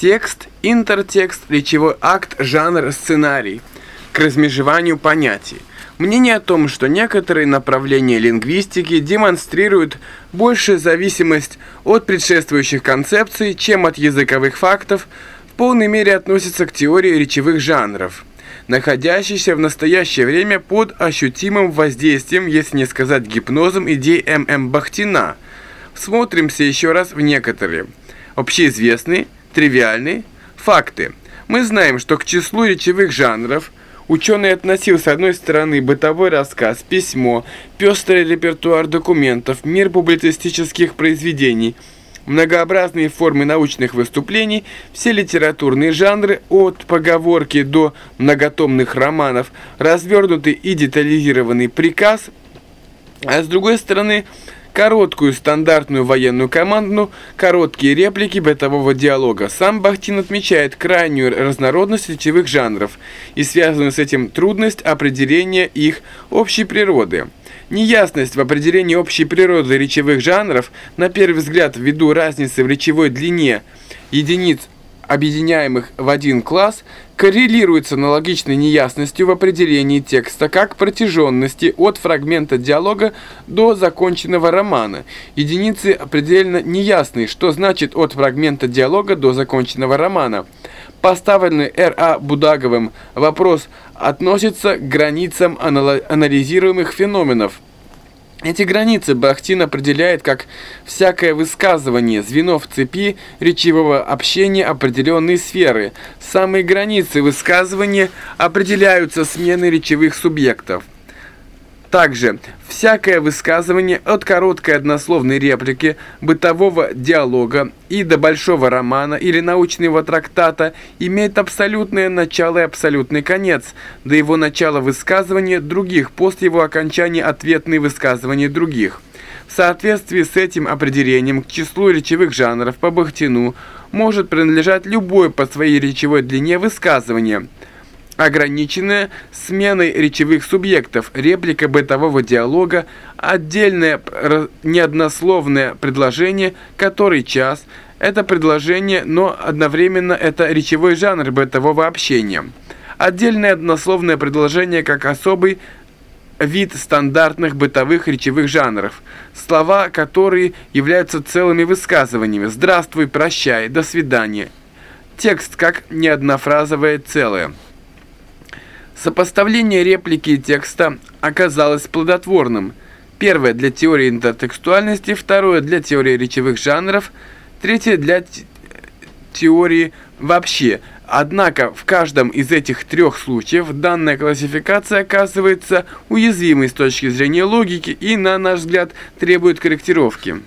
Текст, интертекст, речевой акт, жанр, сценарий. К размежеванию понятий. Мнение о том, что некоторые направления лингвистики демонстрируют большую зависимость от предшествующих концепций, чем от языковых фактов, в полной мере относится к теории речевых жанров, находящейся в настоящее время под ощутимым воздействием, если не сказать гипнозом идей М.М. Бахтина. Смотримся еще раз в некоторые общеизвестные, тривиальные факты. Мы знаем, что к числу речевых жанров ученый относил с одной стороны бытовой рассказ, письмо, пестрый репертуар документов, мир публицистических произведений, многообразные формы научных выступлений, все литературные жанры от поговорки до многотомных романов, развернутый и детализированный приказ, а с другой стороны – короткую стандартную военную команду, короткие реплики бытового диалога. Сам Бахтин отмечает крайнюю разнородность речевых жанров и связанную с этим трудность определения их общей природы. Неясность в определении общей природы речевых жанров, на первый взгляд ввиду разницы в речевой длине единиц объединяемых в один класс, коррелирует с аналогичной неясностью в определении текста как протяженности от фрагмента диалога до законченного романа. Единицы предельно неясны, что значит от фрагмента диалога до законченного романа. Поставленный Р.А. Будаговым вопрос относится к границам анализируемых феноменов – эти границы Бахтин определяет как всякое высказывание, звено в цепи речевого общения определенной сферы. Самые границы высказывания определяются сменой речевых субъектов. Также всякое высказывание от короткой однословной реплики, бытового диалога и до большого романа или научного трактата имеет абсолютное начало и абсолютный конец, до его начала высказывания других, после его окончания ответные высказывания других. В соответствии с этим определением к числу речевых жанров по Бахтину может принадлежать любое по своей речевой длине высказывание – ограниченная сменой речевых субъектов, реплика бытового диалога, отдельное неоднословное предложение, который час, это предложение, но одновременно это речевой жанр бытового общения. Отдельное однословное предложение как особый вид стандартных бытовых речевых жанров, слова, которые являются целыми высказываниями «здравствуй», «прощай», «до свидания». Текст как неоднофразовое целое. Сопоставление реплики и текста оказалось плодотворным. Первое для теории интертекстуальности, второе для теории речевых жанров, третье для теории вообще. Однако в каждом из этих трех случаев данная классификация оказывается уязвимой с точки зрения логики и, на наш взгляд, требует корректировки.